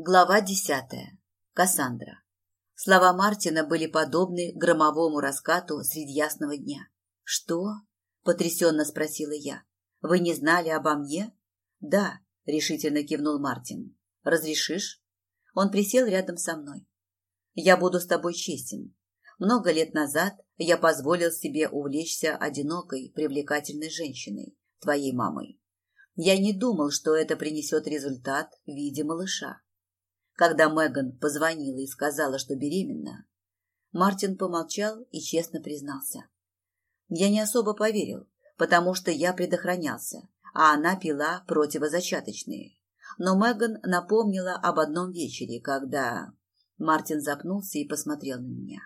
Глава десятая. Кассандра. Слова Мартина были подобны громовому раскату среди ясного дня. «Что?» – потрясенно спросила я. «Вы не знали обо мне?» «Да», – решительно кивнул Мартин. «Разрешишь?» Он присел рядом со мной. «Я буду с тобой честен. Много лет назад я позволил себе увлечься одинокой, привлекательной женщиной, твоей мамой. Я не думал, что это принесет результат в виде малыша. Когда Меган позвонила и сказала, что беременна, Мартин помолчал и честно признался. Я не особо поверил, потому что я предохранялся, а она пила противозачаточные. Но Меган напомнила об одном вечере, когда... Мартин запнулся и посмотрел на меня.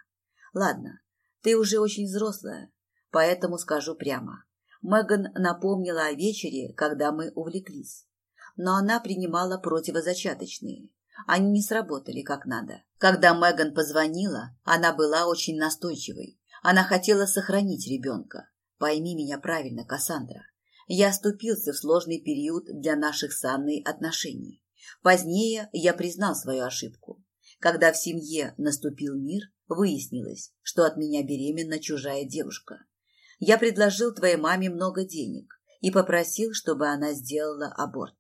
Ладно, ты уже очень взрослая, поэтому скажу прямо. Меган напомнила о вечере, когда мы увлеклись. Но она принимала противозачаточные, они не сработали как надо. Когда Меган позвонила, она была очень настойчивой. Она хотела сохранить ребенка. Пойми меня правильно, Кассандра. Я оступился в сложный период для наших с Анной отношений. Позднее я признал свою ошибку. Когда в семье наступил мир, выяснилось, что от меня беременна чужая девушка. Я предложил твоей маме много денег и попросил, чтобы она сделала аборт.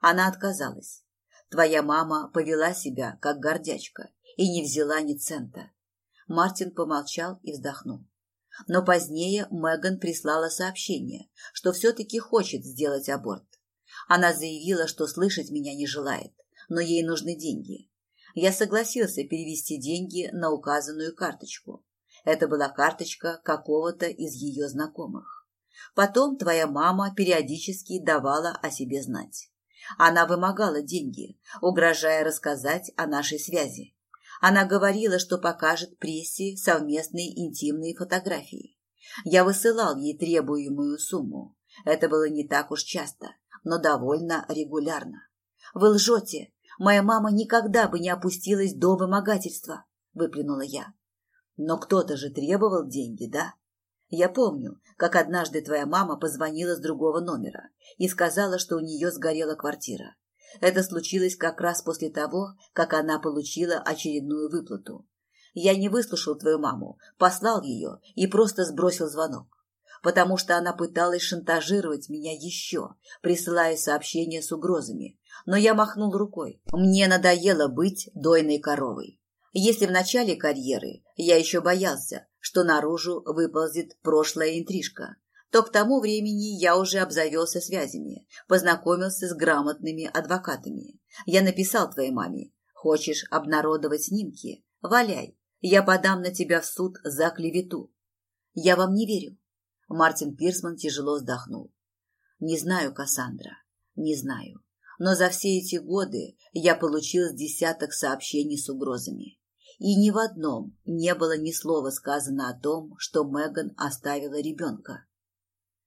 Она отказалась. Твоя мама повела себя, как гордячка, и не взяла ни цента. Мартин помолчал и вздохнул. Но позднее Меган прислала сообщение, что все-таки хочет сделать аборт. Она заявила, что слышать меня не желает, но ей нужны деньги. Я согласился перевести деньги на указанную карточку. Это была карточка какого-то из ее знакомых. Потом твоя мама периодически давала о себе знать. Она вымогала деньги, угрожая рассказать о нашей связи. Она говорила, что покажет прессе совместные интимные фотографии. Я высылал ей требуемую сумму. Это было не так уж часто, но довольно регулярно. «Вы лжете. Моя мама никогда бы не опустилась до вымогательства», – выплюнула я. «Но кто-то же требовал деньги, да?» Я помню, как однажды твоя мама позвонила с другого номера и сказала, что у нее сгорела квартира. Это случилось как раз после того, как она получила очередную выплату. Я не выслушал твою маму, послал ее и просто сбросил звонок, потому что она пыталась шантажировать меня еще, присылая сообщения с угрозами. Но я махнул рукой. Мне надоело быть дойной коровой. Если в начале карьеры я еще боялся, что наружу выползет прошлая интрижка, то к тому времени я уже обзавелся связями, познакомился с грамотными адвокатами. Я написал твоей маме, хочешь обнародовать снимки? Валяй, я подам на тебя в суд за клевету. Я вам не верю. Мартин Пирсман тяжело вздохнул. Не знаю, Кассандра, не знаю. Но за все эти годы я получил десяток сообщений с угрозами и ни в одном не было ни слова сказано о том, что Меган оставила ребенка.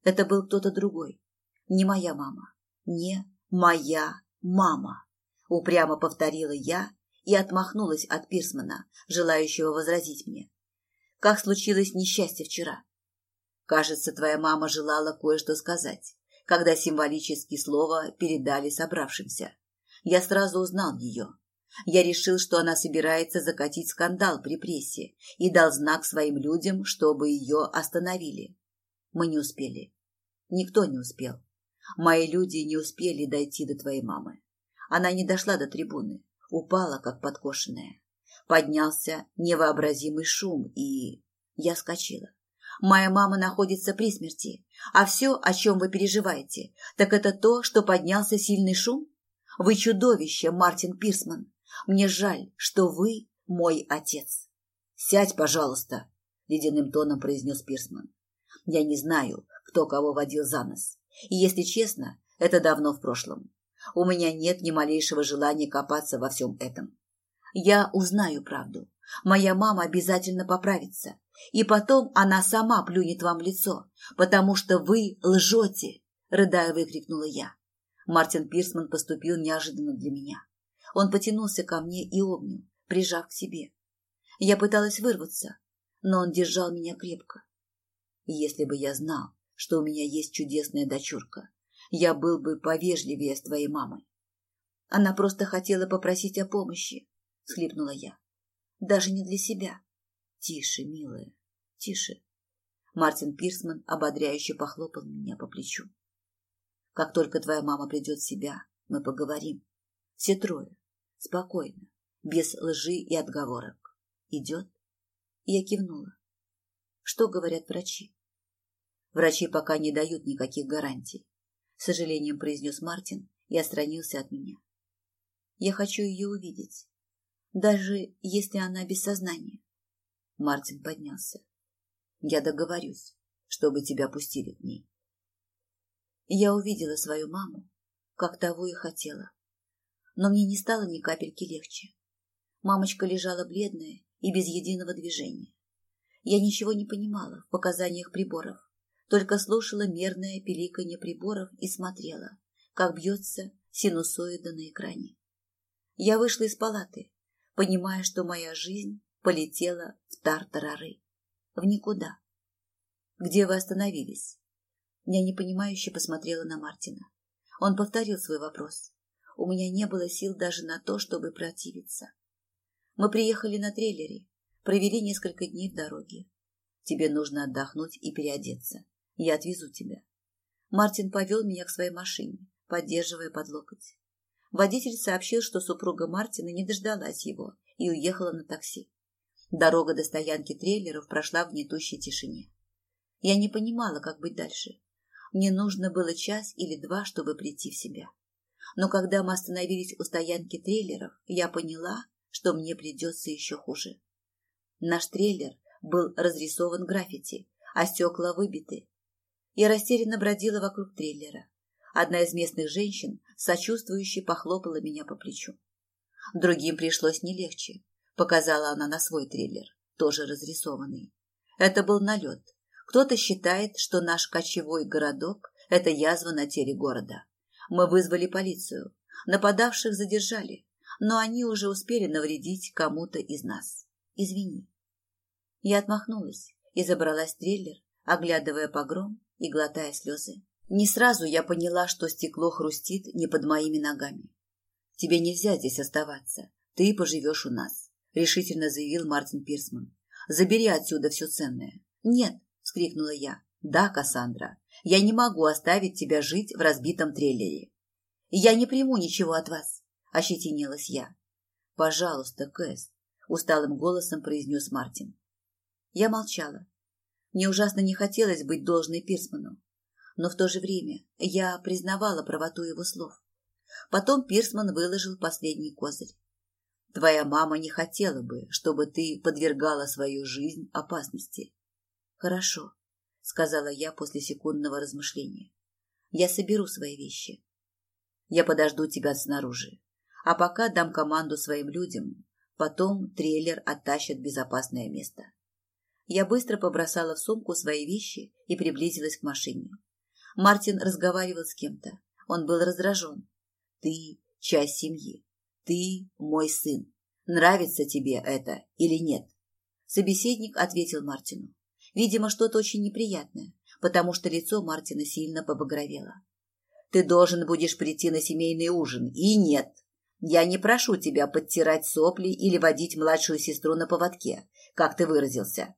Это был кто-то другой, не моя мама, не моя мама, упрямо повторила я и отмахнулась от Пирсмана, желающего возразить мне. Как случилось несчастье вчера? Кажется, твоя мама желала кое-что сказать, когда символические слова передали собравшимся. Я сразу узнал ее. Я решил, что она собирается закатить скандал при прессе и дал знак своим людям, чтобы ее остановили. Мы не успели. Никто не успел. Мои люди не успели дойти до твоей мамы. Она не дошла до трибуны, упала, как подкошенная. Поднялся невообразимый шум, и... Я скочила. Моя мама находится при смерти, а все, о чем вы переживаете, так это то, что поднялся сильный шум? Вы чудовище, Мартин Пирсман. Мне жаль, что вы мой отец. Сядь, пожалуйста, ледяным тоном произнес Пирсман. Я не знаю, кто кого водил за нос. И, если честно, это давно в прошлом. У меня нет ни малейшего желания копаться во всем этом. Я узнаю правду. Моя мама обязательно поправится. И потом она сама плюнет вам в лицо, потому что вы лжете, рыдая выкрикнула я. Мартин Пирсман поступил неожиданно для меня. Он потянулся ко мне и обнял, прижав к себе. Я пыталась вырваться, но он держал меня крепко. Если бы я знал, что у меня есть чудесная дочурка, я был бы повежливее с твоей мамой. Она просто хотела попросить о помощи, схлипнула я. Даже не для себя. Тише, милая, тише. Мартин Пирсман ободряюще похлопал меня по плечу. Как только твоя мама придет в себя, мы поговорим. Все трое. Спокойно, без лжи и отговорок. Идет? Я кивнула. Что говорят врачи? Врачи пока не дают никаких гарантий. С сожалением произнес Мартин и отстранился от меня. Я хочу ее увидеть, даже если она без сознания. Мартин поднялся. Я договорюсь, чтобы тебя пустили к ней. Я увидела свою маму, как того и хотела. Но мне не стало ни капельки легче. Мамочка лежала бледная и без единого движения. Я ничего не понимала в показаниях приборов, только слушала мерное пиликанье приборов и смотрела, как бьется синусоида на экране. Я вышла из палаты, понимая, что моя жизнь полетела в тартарары, в никуда. «Где вы остановились?» Я непонимающе посмотрела на Мартина. Он повторил свой вопрос. У меня не было сил даже на то, чтобы противиться. Мы приехали на трейлере, провели несколько дней в дороге. Тебе нужно отдохнуть и переодеться. Я отвезу тебя. Мартин повел меня к своей машине, поддерживая под локоть. Водитель сообщил, что супруга Мартина не дождалась его и уехала на такси. Дорога до стоянки трейлеров прошла в гнетущей тишине. Я не понимала, как быть дальше. Мне нужно было час или два, чтобы прийти в себя. Но когда мы остановились у стоянки трейлеров, я поняла, что мне придется еще хуже. Наш трейлер был разрисован граффити, а стекла выбиты. Я растерянно бродила вокруг трейлера. Одна из местных женщин сочувствующе похлопала меня по плечу. Другим пришлось не легче. Показала она на свой трейлер, тоже разрисованный. Это был налет, кто-то считает, что наш кочевой городок – это язва на теле города. Мы вызвали полицию. Нападавших задержали, но они уже успели навредить кому-то из нас. Извини. Я отмахнулась и забралась в трейлер, оглядывая погром и глотая слезы. Не сразу я поняла, что стекло хрустит не под моими ногами. «Тебе нельзя здесь оставаться. Ты поживешь у нас», — решительно заявил Мартин Пирсман. «Забери отсюда все ценное». «Нет», – вскрикнула я. «Да, Кассандра, я не могу оставить тебя жить в разбитом трейлере. Я не приму ничего от вас», – ощетинилась я. «Пожалуйста, Кэс», – усталым голосом произнес Мартин. Я молчала. Мне ужасно не хотелось быть должной Пирсману, но в то же время я признавала правоту его слов. Потом Пирсман выложил последний козырь. Твоя мама не хотела бы, чтобы ты подвергала свою жизнь опасности. Хорошо, сказала я после секундного размышления. Я соберу свои вещи. Я подожду тебя снаружи, а пока дам команду своим людям. Потом трейлер оттащат в безопасное место. Я быстро побросала в сумку свои вещи и приблизилась к машине. Мартин разговаривал с кем-то. Он был раздражен. Ты часть семьи. Ты мой сын. Нравится тебе это или нет? Собеседник ответил Мартину. Видимо, что-то очень неприятное, потому что лицо Мартина сильно побагровело. «Ты должен будешь прийти на семейный ужин, и нет. Я не прошу тебя подтирать сопли или водить младшую сестру на поводке, как ты выразился.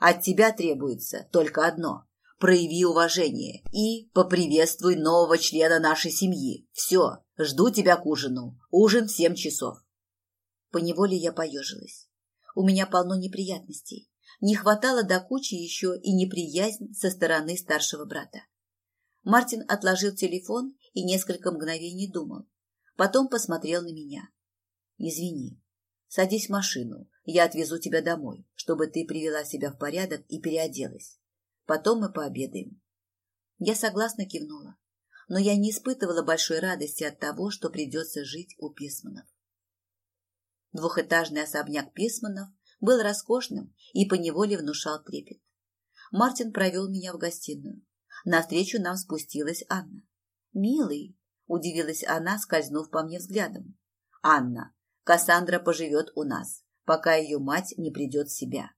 От тебя требуется только одно – прояви уважение и поприветствуй нового члена нашей семьи. Все, жду тебя к ужину. Ужин в семь часов». Поневоле я поежилась. У меня полно неприятностей. Не хватало до кучи еще и неприязнь со стороны старшего брата. Мартин отложил телефон и несколько мгновений думал. Потом посмотрел на меня. «Извини. Садись в машину. Я отвезу тебя домой, чтобы ты привела себя в порядок и переоделась. Потом мы пообедаем». Я согласно кивнула, но я не испытывала большой радости от того, что придется жить у Писманов. Двухэтажный особняк Писманов был роскошным и поневоле внушал трепет. Мартин провел меня в гостиную. Навстречу нам спустилась Анна. «Милый», – удивилась она, скользнув по мне взглядом. «Анна, Кассандра поживет у нас, пока ее мать не придет в себя».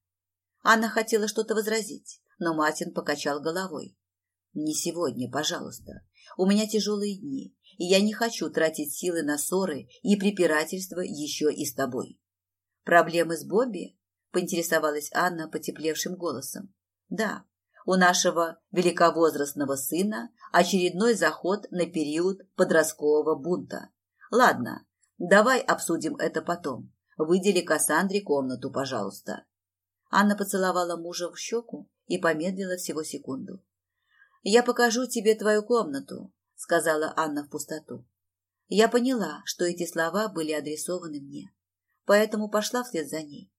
Анна хотела что-то возразить, но Мартин покачал головой. «Не сегодня, пожалуйста. У меня тяжелые дни, и я не хочу тратить силы на ссоры и препирательства еще и с тобой. Проблемы с Бобби? Поинтересовалась Анна потеплевшим голосом. Да, у нашего великовозрастного сына очередной заход на период подросткового бунта. Ладно, давай обсудим это потом. Выдели Кассандре комнату, пожалуйста. Анна поцеловала мужа в щеку и помедлила всего секунду. «Я покажу тебе твою комнату», — сказала Анна в пустоту. Я поняла, что эти слова были адресованы мне, поэтому пошла вслед за ней.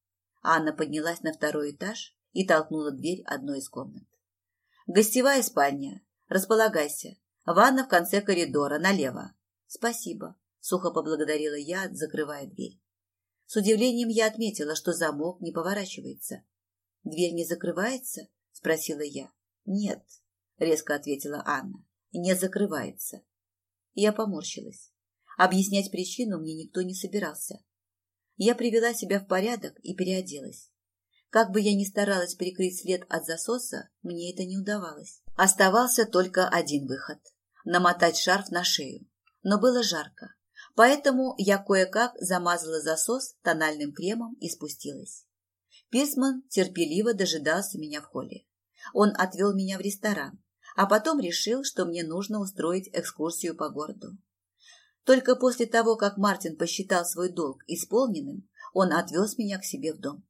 Анна поднялась на второй этаж и толкнула дверь одной из комнат. «Гостевая спальня. Располагайся. Ванна в конце коридора, налево». «Спасибо», — сухо поблагодарила я, закрывая дверь. С удивлением я отметила, что замок не поворачивается. «Дверь не закрывается?» — спросила я. «Нет», — резко ответила Анна. «Не закрывается». Я поморщилась. Объяснять причину мне никто не собирался. Я привела себя в порядок и переоделась. Как бы я ни старалась прикрыть след от засоса, мне это не удавалось. Оставался только один выход – намотать шарф на шею. Но было жарко, поэтому я кое-как замазала засос тональным кремом и спустилась. Пирсман терпеливо дожидался меня в холле. Он отвел меня в ресторан, а потом решил, что мне нужно устроить экскурсию по городу. Только после того, как Мартин посчитал свой долг исполненным, он отвез меня к себе в дом.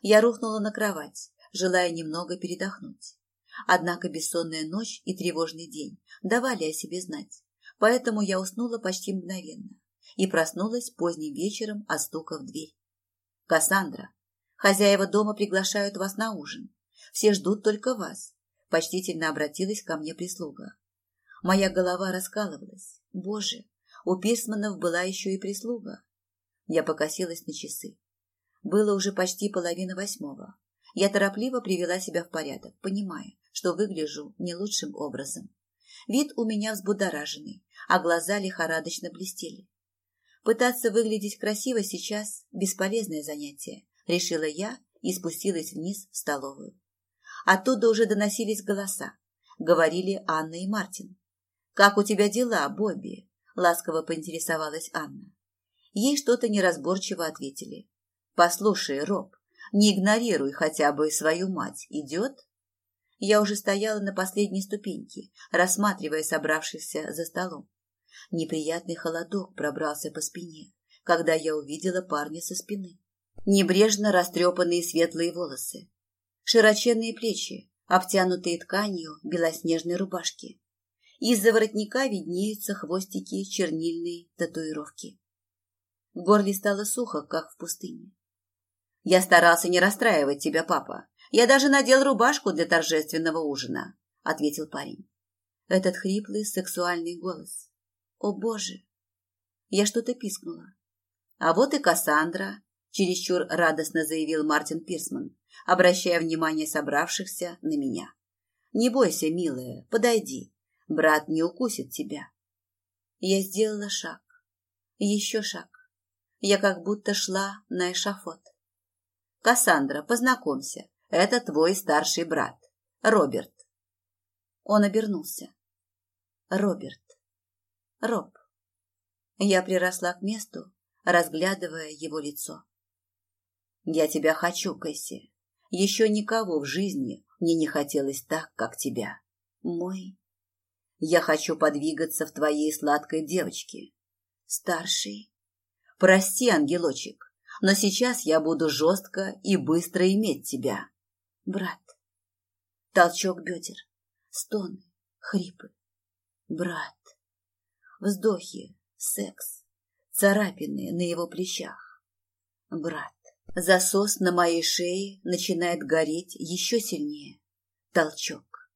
Я рухнула на кровать, желая немного передохнуть. Однако бессонная ночь и тревожный день давали о себе знать, поэтому я уснула почти мгновенно и проснулась поздним вечером от стука в дверь. «Кассандра, хозяева дома приглашают вас на ужин. Все ждут только вас», — почтительно обратилась ко мне прислуга. Моя голова раскалывалась. Боже, у Пирсманов была еще и прислуга. Я покосилась на часы. Было уже почти половина восьмого. Я торопливо привела себя в порядок, понимая, что выгляжу не лучшим образом. Вид у меня взбудораженный, а глаза лихорадочно блестели. Пытаться выглядеть красиво сейчас – бесполезное занятие, решила я и спустилась вниз в столовую. Оттуда уже доносились голоса. Говорили Анна и Мартин. «Как у тебя дела, Бобби?» Ласково поинтересовалась Анна. Ей что-то неразборчиво ответили. Послушай, Роб, не игнорируй хотя бы свою мать. Идет? Я уже стояла на последней ступеньке, рассматривая собравшихся за столом. Неприятный холодок пробрался по спине, когда я увидела парня со спины. Небрежно растрепанные светлые волосы, широченные плечи, обтянутые тканью белоснежной рубашки, из-за воротника виднеются хвостики чернильной татуировки. В горле стало сухо, как в пустыне. «Я старался не расстраивать тебя, папа. Я даже надел рубашку для торжественного ужина», — ответил парень. Этот хриплый сексуальный голос. «О, Боже!» Я что-то пискнула. «А вот и Кассандра», — чересчур радостно заявил Мартин Пирсман, обращая внимание собравшихся на меня. «Не бойся, милая, подойди. Брат не укусит тебя. Я сделала шаг. Еще шаг. Я как будто шла на эшафот. Кассандра, познакомься. Это твой старший брат, Роберт. Он обернулся. Роберт. Роб. Я приросла к месту, разглядывая его лицо. Я тебя хочу, Кэсси. Еще никого в жизни мне не хотелось так, как тебя. Мой я хочу подвигаться в твоей сладкой девочке. Старший. Прости, ангелочек, но сейчас я буду жестко и быстро иметь тебя. Брат. Толчок бедер. Стоны. Хрипы. Брат. Вздохи. Секс. Царапины на его плечах. Брат. Засос на моей шее начинает гореть еще сильнее. Толчок.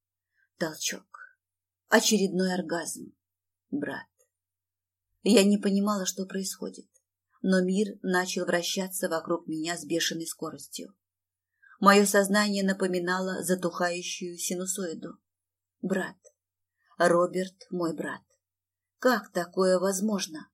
Толчок. Очередной оргазм. Брат. Я не понимала, что происходит, но мир начал вращаться вокруг меня с бешеной скоростью. Мое сознание напоминало затухающую синусоиду. Брат. Роберт мой брат. Как такое возможно?